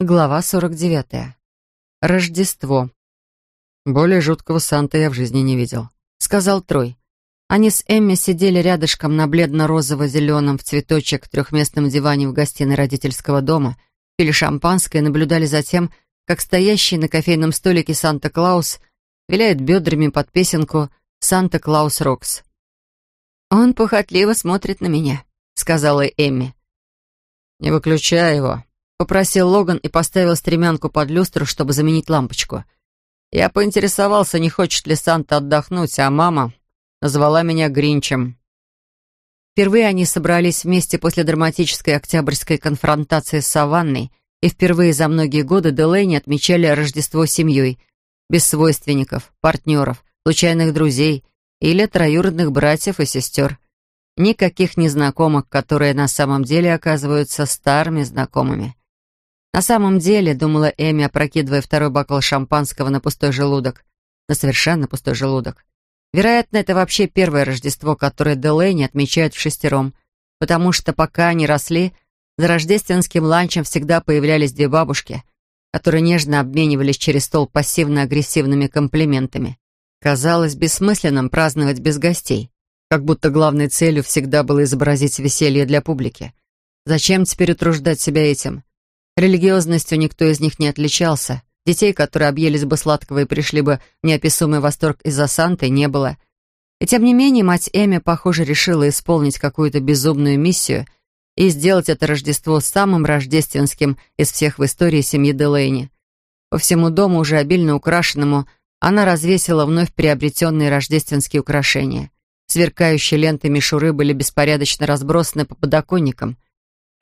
Глава 49. Рождество. «Более жуткого Санта я в жизни не видел», — сказал Трой. Они с Эмми сидели рядышком на бледно-розово-зеленом в цветочек трехместном диване в гостиной родительского дома, пили шампанское и наблюдали за тем, как стоящий на кофейном столике Санта-Клаус виляет бедрами под песенку «Санта-Клаус Рокс». «Он похотливо смотрит на меня», — сказала Эмми. «Не выключай его», — попросил Логан и поставил стремянку под люстру, чтобы заменить лампочку. Я поинтересовался, не хочет ли Санта отдохнуть, а мама назвала меня Гринчем. Впервые они собрались вместе после драматической октябрьской конфронтации с Саванной, и впервые за многие годы Делейни отмечали Рождество семьей, без свойственников, партнеров, случайных друзей или троюродных братьев и сестер. Никаких незнакомых, которые на самом деле оказываются старыми знакомыми. На самом деле, думала Эми, опрокидывая второй бокал шампанского на пустой желудок. На совершенно пустой желудок. Вероятно, это вообще первое Рождество, которое Делейни отмечает в шестером, потому что пока они росли, за рождественским ланчем всегда появлялись две бабушки, которые нежно обменивались через стол пассивно-агрессивными комплиментами. Казалось бессмысленным праздновать без гостей, как будто главной целью всегда было изобразить веселье для публики. Зачем теперь утруждать себя этим? Религиозностью никто из них не отличался. Детей, которые объелись бы сладкого и пришли бы в неописуемый восторг из-за Санты, не было. И тем не менее, мать Эми, похоже, решила исполнить какую-то безумную миссию и сделать это Рождество самым рождественским из всех в истории семьи Делейни. По всему дому, уже обильно украшенному, она развесила вновь приобретенные рождественские украшения. Сверкающие ленты мишуры были беспорядочно разбросаны по подоконникам.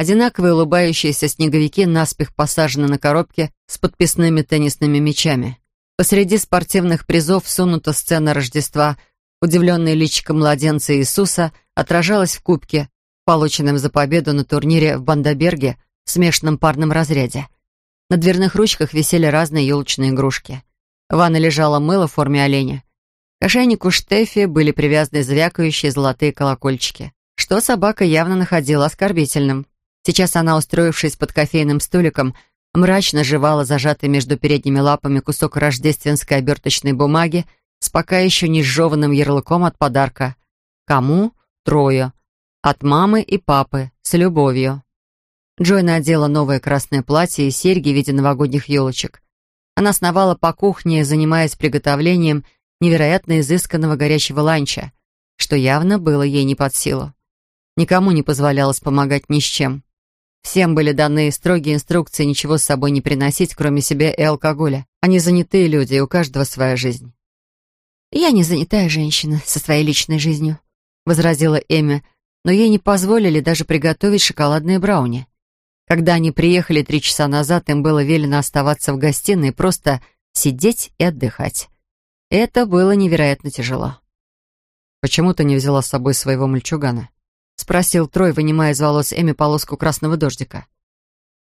Одинаковые улыбающиеся снеговики наспех посажены на коробке с подписными теннисными мячами. Посреди спортивных призов всунута сцена Рождества. Удивленное личико младенца Иисуса отражалось в кубке, полученном за победу на турнире в Бандаберге в смешанном парном разряде. На дверных ручках висели разные елочные игрушки. В ванной лежало мыло в форме оленя. К ошейнику Штефи были привязаны звякающие золотые колокольчики, что собака явно находила оскорбительным. Сейчас она, устроившись под кофейным столиком, мрачно жевала зажатый между передними лапами кусок рождественской оберточной бумаги с пока еще не сжеванным ярлыком от подарка. Кому? Трое. От мамы и папы. С любовью. Джой надела новое красное платье и серьги в виде новогодних елочек. Она сновала по кухне, занимаясь приготовлением невероятно изысканного горячего ланча, что явно было ей не под силу. Никому не позволялось помогать ни с чем. Всем были даны строгие инструкции ничего с собой не приносить, кроме себя и алкоголя. Они занятые люди, и у каждого своя жизнь. «Я не занятая женщина со своей личной жизнью», — возразила Эми, но ей не позволили даже приготовить шоколадные брауни. Когда они приехали три часа назад, им было велено оставаться в гостиной просто сидеть и отдыхать. Это было невероятно тяжело. «Почему ты не взяла с собой своего мальчугана?» — спросил Трой, вынимая из волос Эми полоску красного дождика.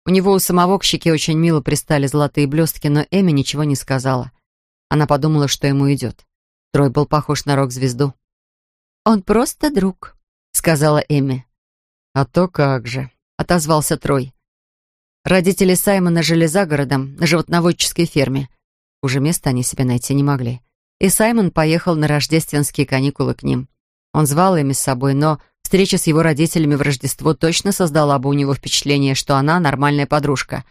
У него у самого к щеке очень мило пристали золотые блестки, но Эми ничего не сказала. Она подумала, что ему идет. Трой был похож на рок-звезду. «Он просто друг», — сказала Эми. «А то как же», — отозвался Трой. Родители Саймона жили за городом, на животноводческой ферме. Уже места они себе найти не могли. И Саймон поехал на рождественские каникулы к ним. Он звал Эми с собой, но Встреча с его родителями в Рождество точно создала бы у него впечатление, что она нормальная подружка.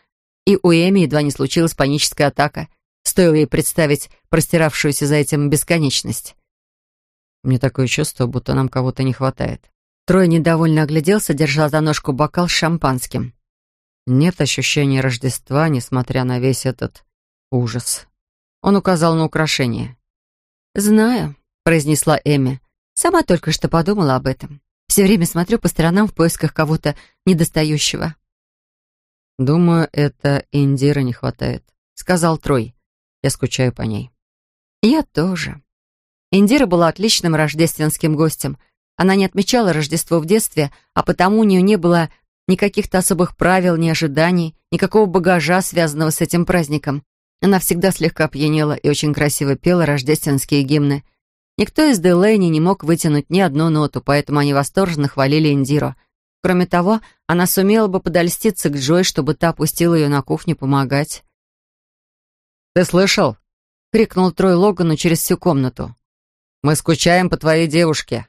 И у Эми едва не случилась паническая атака. Стоило ей представить простиравшуюся за этим бесконечность. Мне такое чувство, будто нам кого-то не хватает. Трой недовольно огляделся, держа за ножку бокал с шампанским. Нет ощущения Рождества, несмотря на весь этот ужас. Он указал на украшение. «Знаю», — произнесла Эми. «Сама только что подумала об этом. Все время смотрю по сторонам в поисках кого-то недостающего. «Думаю, это Индира не хватает», — сказал Трой. «Я скучаю по ней». «Я тоже». Индира была отличным рождественским гостем. Она не отмечала Рождество в детстве, а потому у нее не было ни каких-то особых правил, ни ожиданий, никакого багажа, связанного с этим праздником. Она всегда слегка пьянела и очень красиво пела рождественские гимны — Никто из Делейни не мог вытянуть ни одну ноту, поэтому они восторженно хвалили Индиру. Кроме того, она сумела бы подольститься к Джой, чтобы та пустила ее на кухню помогать. «Ты слышал?» — крикнул Трой Логану через всю комнату. «Мы скучаем по твоей девушке».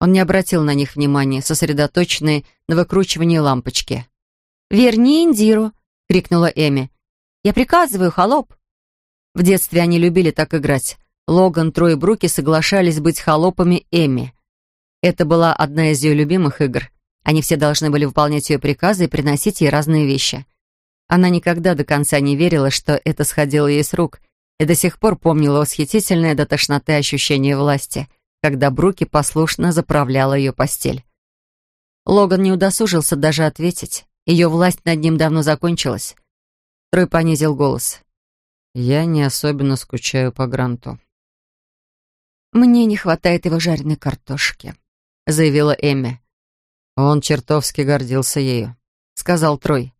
Он не обратил на них внимания, сосредоточенный на выкручивании лампочки. «Верни Индиру!» — крикнула Эми. «Я приказываю, холоп!» В детстве они любили так играть. Логан, Трой и Бруки соглашались быть холопами Эми. Это была одна из ее любимых игр. Они все должны были выполнять ее приказы и приносить ей разные вещи. Она никогда до конца не верила, что это сходило ей с рук, и до сих пор помнила восхитительное до тошноты ощущение власти, когда Бруки послушно заправляла ее постель. Логан не удосужился даже ответить. Ее власть над ним давно закончилась. Трой понизил голос. «Я не особенно скучаю по Гранту». «Мне не хватает его жареной картошки», — заявила Эмми. Он чертовски гордился ею, сказал Трой.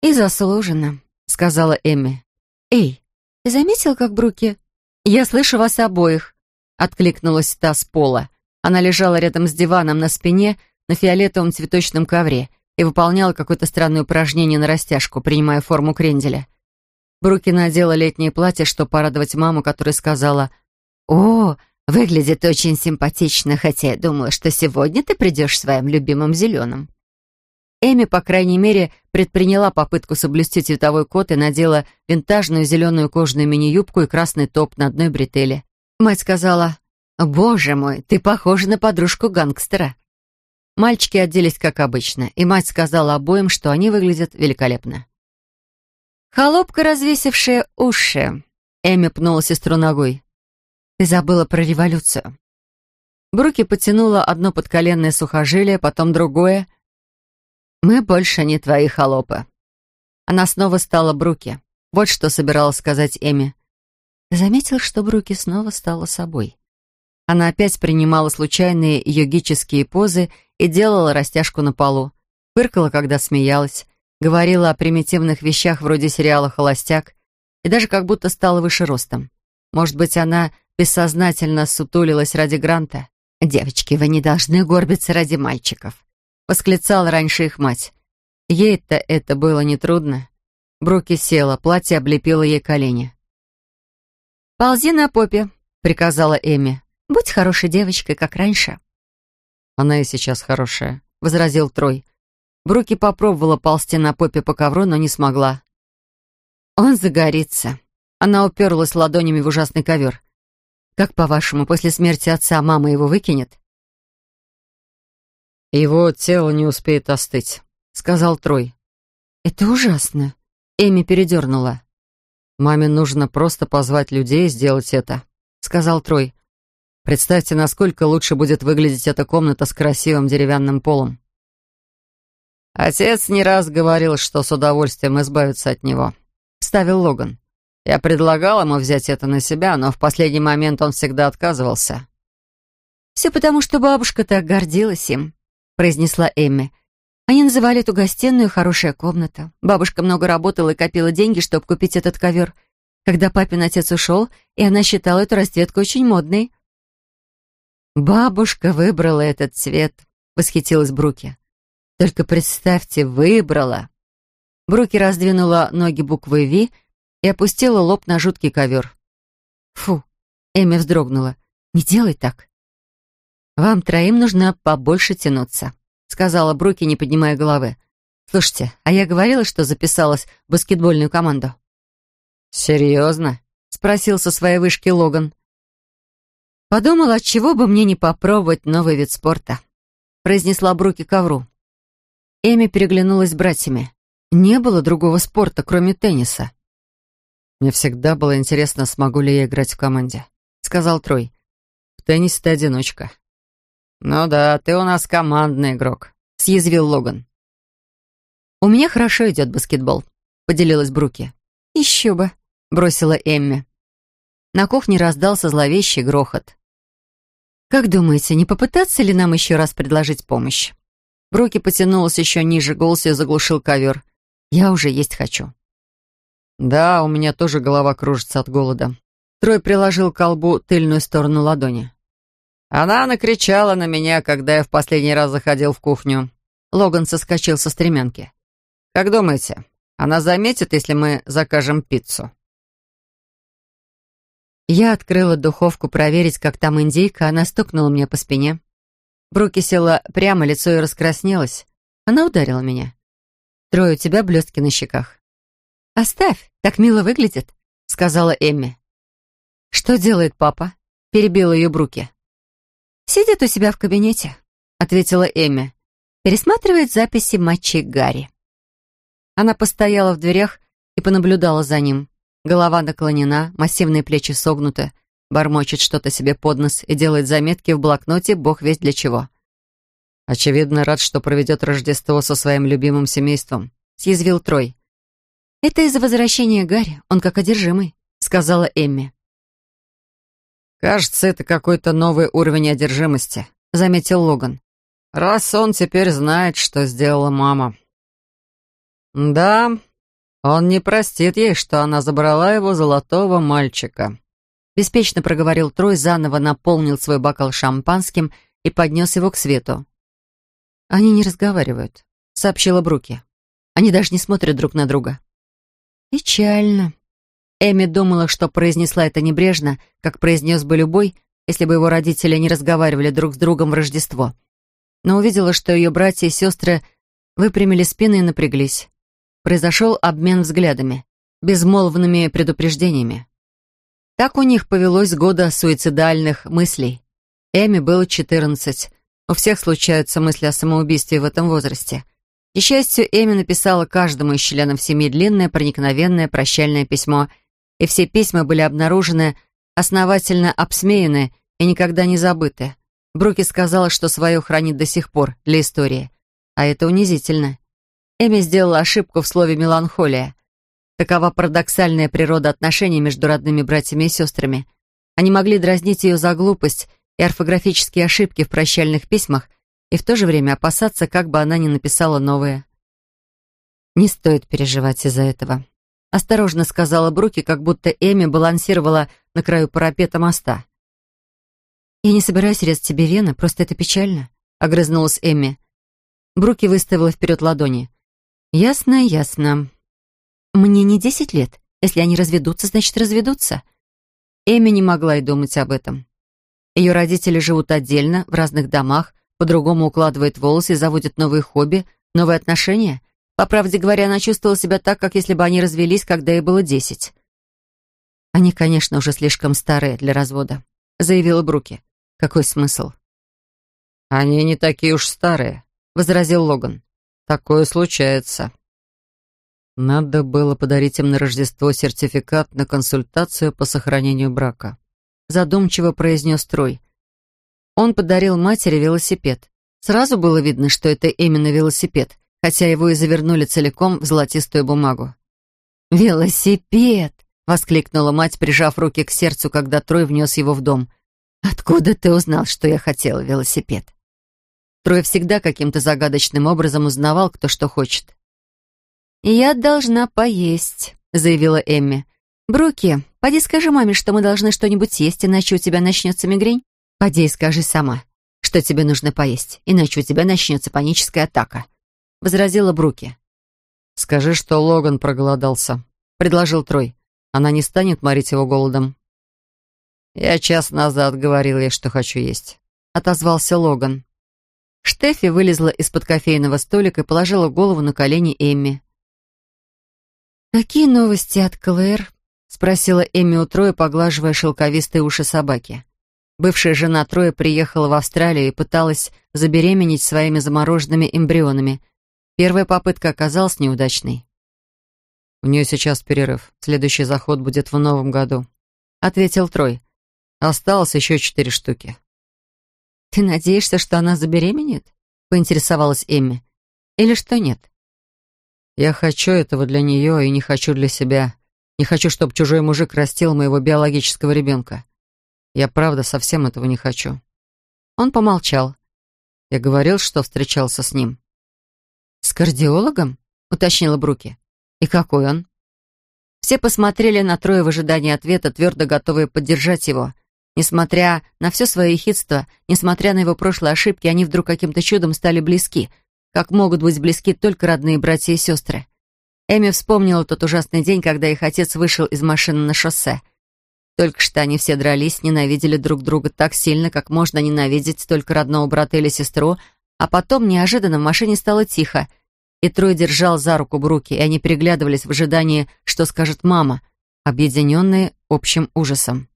И заслуженно, сказала Эмми. Эй, ты заметил, как Бруки? Я слышу вас обоих, откликнулась та с пола. Она лежала рядом с диваном на спине на фиолетовом цветочном ковре и выполняла какое-то странное упражнение на растяжку, принимая форму кренделя. Бруки надела летнее платье, чтобы порадовать маму, которая сказала «О, Выглядит очень симпатично, хотя я думала, что сегодня ты придешь своим любимым зеленым». Эми, по крайней мере, предприняла попытку соблюсти цветовой код и надела винтажную зеленую кожаную мини-юбку и красный топ на одной бретеле. Мать сказала, «Боже мой, ты похожа на подружку гангстера». Мальчики оделись как обычно, и мать сказала обоим, что они выглядят великолепно. «Холопка, развесившая уши», — Эми пнула сестру ногой. Ты забыла про революцию». Бруки потянула одно подколенное сухожилие, потом другое. «Мы больше не твои холопы». Она снова стала Бруки. Вот что собиралась сказать Эми. Ты заметил, что Бруки снова стала собой? Она опять принимала случайные йогические позы и делала растяжку на полу. Фыркала, когда смеялась, говорила о примитивных вещах вроде сериала «Холостяк» и даже как будто стала выше ростом. Может быть, она бессознательно сутулилась ради Гранта. «Девочки, вы не должны горбиться ради мальчиков», — восклицала раньше их мать. Ей-то это было нетрудно. Бруки села, платье облепило ей колени. «Ползи на попе», — приказала Эми. «Будь хорошей девочкой, как раньше». «Она и сейчас хорошая», — возразил Трой. Бруки попробовала ползти на попе по ковру, но не смогла. «Он загорится». Она уперлась ладонями в ужасный ковер. Как, по-вашему, после смерти отца мама его выкинет?» «Его тело не успеет остыть», — сказал Трой. «Это ужасно», — Эми передернула. «Маме нужно просто позвать людей и сделать это», — сказал Трой. «Представьте, насколько лучше будет выглядеть эта комната с красивым деревянным полом». «Отец не раз говорил, что с удовольствием избавиться от него», — вставил Логан. Я предлагал ему взять это на себя, но в последний момент он всегда отказывался. «Все потому, что бабушка так гордилась им», — произнесла Эмми. Они называли эту гостиную «хорошая комната». Бабушка много работала и копила деньги, чтобы купить этот ковер. Когда папин отец ушел, и она считала эту расцветку очень модной. «Бабушка выбрала этот цвет», — восхитилась Бруки. «Только представьте, выбрала». Бруки раздвинула ноги буквы «Ви», и опустила лоб на жуткий ковер. «Фу!» — Эми вздрогнула. «Не делай так!» «Вам троим нужно побольше тянуться», — сказала Бруки, не поднимая головы. «Слушайте, а я говорила, что записалась в баскетбольную команду». «Серьезно?» — спросил со своей вышки Логан. «Подумала, чего бы мне не попробовать новый вид спорта», — произнесла Бруки ковру. Эми переглянулась с братьями. Не было другого спорта, кроме тенниса. «Мне всегда было интересно, смогу ли я играть в команде», — сказал Трой. «В теннисе ты одиночка». «Ну да, ты у нас командный игрок», — съязвил Логан. «У меня хорошо идет баскетбол», — поделилась Бруки. «Еще бы», — бросила Эмми. На кухне раздался зловещий грохот. «Как думаете, не попытаться ли нам еще раз предложить помощь?» Бруки потянулась еще ниже, голос ее заглушил ковер. «Я уже есть хочу». «Да, у меня тоже голова кружится от голода». Трой приложил к колбу тыльную сторону ладони. Она накричала на меня, когда я в последний раз заходил в кухню. Логан соскочил со стремянки. «Как думаете, она заметит, если мы закажем пиццу?» Я открыла духовку проверить, как там индейка, она стукнула мне по спине. Бруки села прямо, лицо и раскраснелось. Она ударила меня. «Трое, у тебя блестки на щеках». «Оставь, так мило выглядит», — сказала Эмми. «Что делает папа?» — перебила ее Бруки. «Сидит у себя в кабинете», — ответила Эмми. «Пересматривает записи матчей Гарри». Она постояла в дверях и понаблюдала за ним. Голова наклонена, массивные плечи согнуты, бормочет что-то себе под нос и делает заметки в блокноте «Бог весть для чего». «Очевидно, рад, что проведет Рождество со своим любимым семейством», — съязвил Трой. «Это из-за возвращения Гарри, он как одержимый», — сказала Эмми. «Кажется, это какой-то новый уровень одержимости», — заметил Логан. «Раз он теперь знает, что сделала мама». «Да, он не простит ей, что она забрала его золотого мальчика», — беспечно проговорил Трой, заново наполнил свой бокал шампанским и поднес его к свету. «Они не разговаривают», — сообщила Бруки. «Они даже не смотрят друг на друга». «Печально». Эми думала, что произнесла это небрежно, как произнес бы любой, если бы его родители не разговаривали друг с другом в Рождество. Но увидела, что ее братья и сестры выпрямили спины и напряглись. Произошел обмен взглядами, безмолвными предупреждениями. Так у них повелось года суицидальных мыслей. Эми было 14. У всех случаются мысли о самоубийстве в этом возрасте. И счастью, Эми написала каждому из членов семьи длинное, проникновенное прощальное письмо, и все письма были обнаружены, основательно обсмеяны и никогда не забыты. Бруки сказала, что свое хранит до сих пор для истории. А это унизительно. Эми сделала ошибку в слове «меланхолия». Такова парадоксальная природа отношений между родными братьями и сестрами. Они могли дразнить ее за глупость и орфографические ошибки в прощальных письмах и в то же время опасаться, как бы она ни написала новые. «Не стоит переживать из-за этого», — осторожно сказала Бруки, как будто Эми балансировала на краю парапета моста. «Я не собираюсь резать тебе вены, просто это печально», — огрызнулась Эми. Бруки выставила вперед ладони. «Ясно, ясно. Мне не десять лет. Если они разведутся, значит, разведутся». Эми не могла и думать об этом. Ее родители живут отдельно, в разных домах, по-другому укладывают волосы и заводят новые хобби, новые отношения. По правде говоря, она чувствовала себя так, как если бы они развелись, когда ей было десять. «Они, конечно, уже слишком старые для развода», — заявила Бруки. «Какой смысл?» «Они не такие уж старые», — возразил Логан. Такое случается. Надо было подарить им на Рождество сертификат на консультацию по сохранению брака. Задумчиво произнес Трой. Он подарил матери велосипед. Сразу было видно, что это именно велосипед, хотя его и завернули целиком в золотистую бумагу. «Велосипед!» — воскликнула мать, прижав руки к сердцу, когда Трой внес его в дом. «Откуда ты узнал, что я хотела велосипед?» Трой всегда каким-то загадочным образом узнавал, кто что хочет. «Я должна поесть», — заявила Эмми. «Бруки, поди скажи маме, что мы должны что-нибудь съесть, иначе у тебя начнется мигрень. Поди и скажи сама, что тебе нужно поесть, иначе у тебя начнется паническая атака», — возразила Бруки. «Скажи, что Логан проголодался», — предложил Трой. «Она не станет морить его голодом». «Я час назад говорил ей, что хочу есть», — отозвался Логан. Штеффи вылезла из-под кофейного столика и положила голову на колени Эмми. «Какие новости от Клэр?» — спросила Эмми у Троя, поглаживая шелковистые уши собаки. Бывшая жена Троя приехала в Австралию и пыталась забеременеть своими замороженными эмбрионами. Первая попытка оказалась неудачной. «У нее сейчас перерыв. Следующий заход будет в новом году», — ответил Трой. «Осталось еще четыре штуки. «Ты надеешься, что она забеременеет?» — поинтересовалась Эмми. «Или что нет?» «Я хочу этого для нее и не хочу для себя. Не хочу, чтобы чужой мужик растил моего биологического ребенка. Я правда совсем этого не хочу». Он помолчал. Я говорил, что встречался с ним. «С кардиологом?» — уточнила Бруки. «И какой он?» Все посмотрели на Троя в ожидании ответа, твердо готовые поддержать его. Несмотря на все свое ехидство, несмотря на его прошлые ошибки, они вдруг каким-то чудом стали близки. как могут быть близки только родные братья и сестры. Эми вспомнила тот ужасный день, когда их отец вышел из машины на шоссе. Только что они все дрались, ненавидели друг друга так сильно, как можно ненавидеть только родного брата или сестру, а потом неожиданно в машине стало тихо, и Трой держал за руку Бруки, и они переглядывались в ожидании, что скажет мама, объединенные общим ужасом.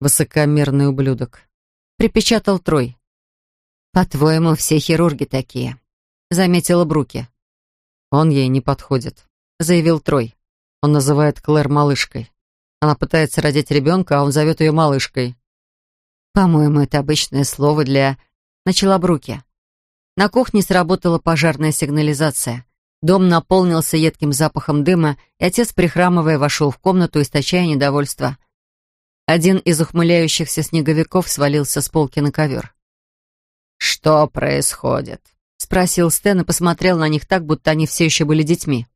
«Высокомерный ублюдок», — припечатал Трой. «По-твоему, все хирурги такие», — заметила Бруки. «Он ей не подходит», — заявил Трой. Он называет Клэр малышкой. Она пытается родить ребенка, а он зовет ее малышкой. «По-моему, это обычное слово для...» Начала Бруки. На кухне сработала пожарная сигнализация. Дом наполнился едким запахом дыма, и отец, прихрамывая, вошел в комнату, источая недовольство. Один из ухмыляющихся снеговиков свалился с полки на ковер. «Что происходит?» — спросил Стэн и посмотрел на них так, будто они все еще были детьми.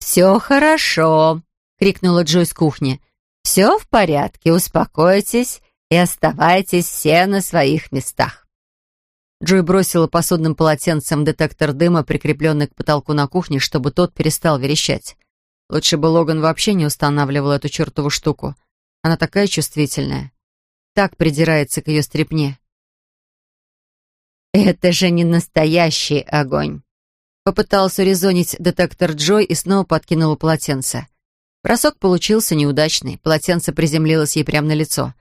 «Все хорошо», — крикнула Джой с кухни. «Все в порядке, успокойтесь и оставайтесь все на своих местах». Джой бросила посудным полотенцем детектор дыма, прикрепленный к потолку на кухне, чтобы тот перестал верещать. Лучше бы Логан вообще не устанавливал эту чертову штуку. Она такая чувствительная. Так придирается к ее стрепне. «Это же не настоящий огонь!» Попытался резонить детектор Джой и снова подкинула полотенце. Бросок получился неудачный, полотенце приземлилось ей прямо на лицо.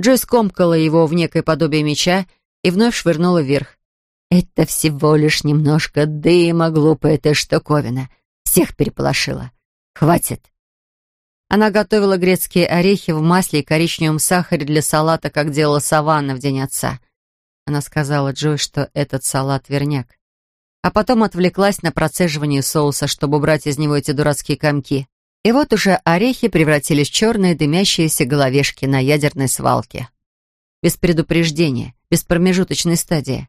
Джой скомкала его в некое подобие меча и вновь швырнула вверх. «Это всего лишь немножко дыма, глупая ты штуковина. Всех переполошила. Хватит!» Она готовила грецкие орехи в масле и коричневом сахаре для салата, как делала Саванна в день отца. Она сказала Джой, что этот салат верняк. А потом отвлеклась на процеживание соуса, чтобы убрать из него эти дурацкие комки. И вот уже орехи превратились в черные дымящиеся головешки на ядерной свалке. Без предупреждения, без промежуточной стадии.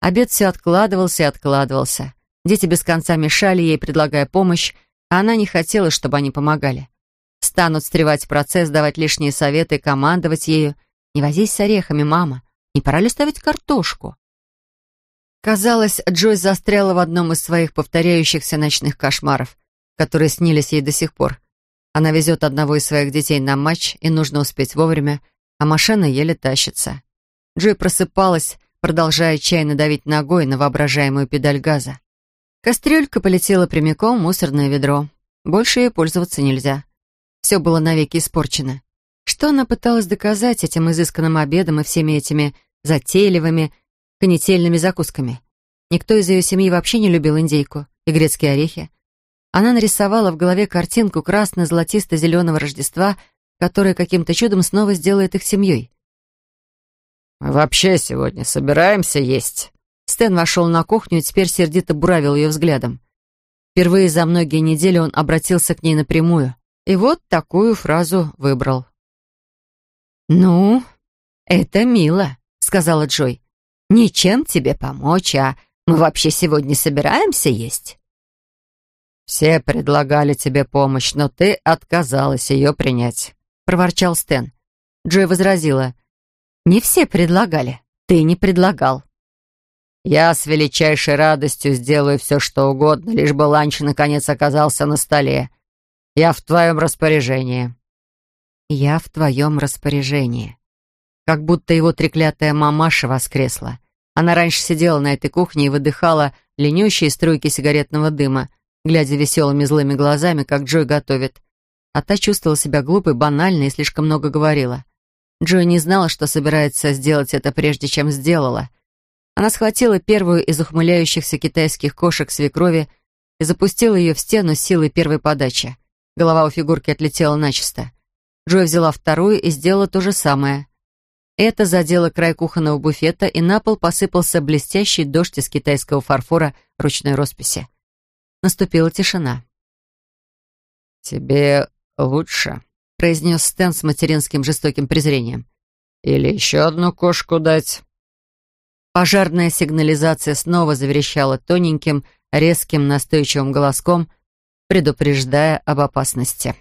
Обед все откладывался и откладывался. Дети без конца мешали ей, предлагая помощь, а она не хотела, чтобы они помогали. Станут встревать в процесс, давать лишние советы, командовать ею. «Не возись с орехами, мама. Не пора ли ставить картошку? Казалось, Джойс застряла в одном из своих повторяющихся ночных кошмаров, которые снились ей до сих пор. Она везет одного из своих детей на матч, и нужно успеть вовремя, а машина еле тащится. Джой просыпалась, продолжая отчаянно давить ногой на воображаемую педаль газа. Кастрюлька полетела прямиком в мусорное ведро. Больше ей пользоваться нельзя. Все было навеки испорчено. Что она пыталась доказать этим изысканным обедом и всеми этими затейливыми канительными закусками? Никто из ее семьи вообще не любил индейку и грецкие орехи. Она нарисовала в голове картинку красно-золотисто-зеленого Рождества, которая каким-то чудом снова сделает их семьей. «Мы вообще сегодня собираемся есть?» Стэн вошел на кухню и теперь сердито буравил ее взглядом. Впервые за многие недели он обратился к ней напрямую. И вот такую фразу выбрал. «Ну, это мило», — сказала Джой. «Ничем тебе помочь, а мы вообще сегодня собираемся есть?» «Все предлагали тебе помощь, но ты отказалась ее принять», — проворчал Стэн. Джой возразила. «Не все предлагали. Ты не предлагал». «Я с величайшей радостью сделаю все, что угодно, лишь бы ланч наконец оказался на столе. Я в твоем распоряжении». «Я в твоем распоряжении». Как будто его треклятая мамаша воскресла. Она раньше сидела на этой кухне и выдыхала ленющие струйки сигаретного дыма, глядя веселыми злыми глазами, как Джой готовит. А та чувствовала себя глупой, банальной и слишком много говорила. Джой не знала, что собирается сделать это прежде, чем сделала. Она схватила первую из ухмыляющихся китайских кошек свекрови и запустила ее в стену силой первой подачи. Голова у фигурки отлетела начисто. Джой взяла вторую и сделала то же самое. Это задело край кухонного буфета, и на пол посыпался блестящий дождь из китайского фарфора ручной росписи. Наступила тишина. «Тебе лучше», — произнес Стэн с материнским жестоким презрением. «Или еще одну кошку дать?» Пожарная сигнализация снова заверещала тоненьким, резким, настойчивым голоском, предупреждая об опасности.